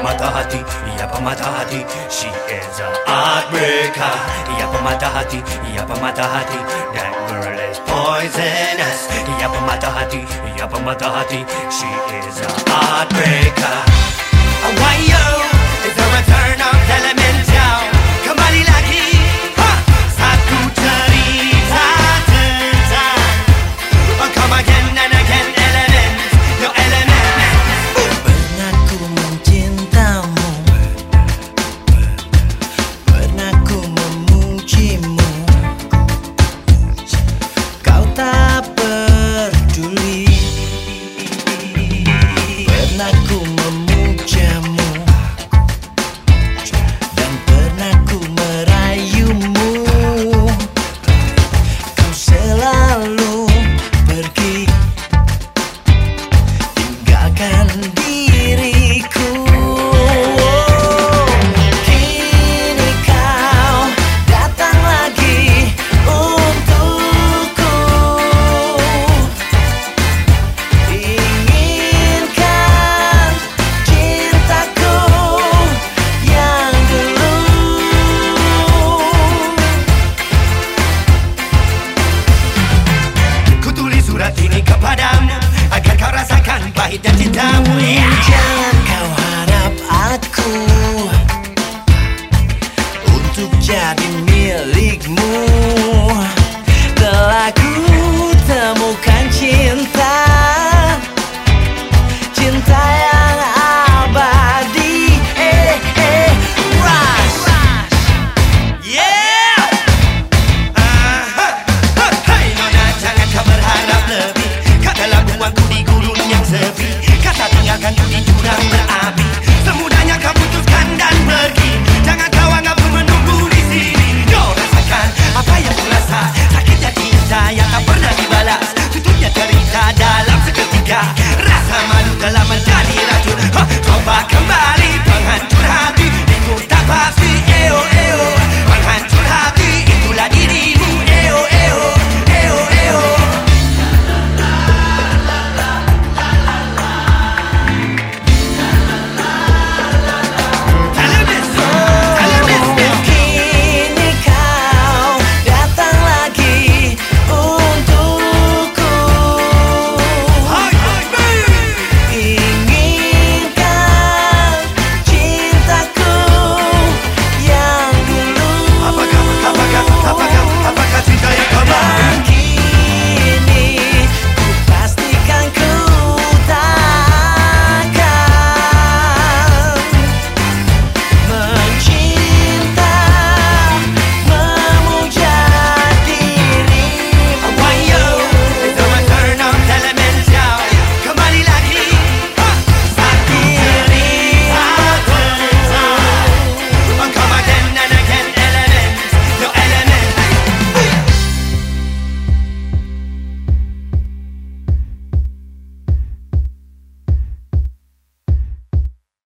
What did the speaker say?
Yapamadahati, Yapamadahati, she is a heartbreaker. Yapamadahati, Yapamadahati, that girl is poisonous. Yapamadahati, Yapamadahati, she is a heartbreaker. night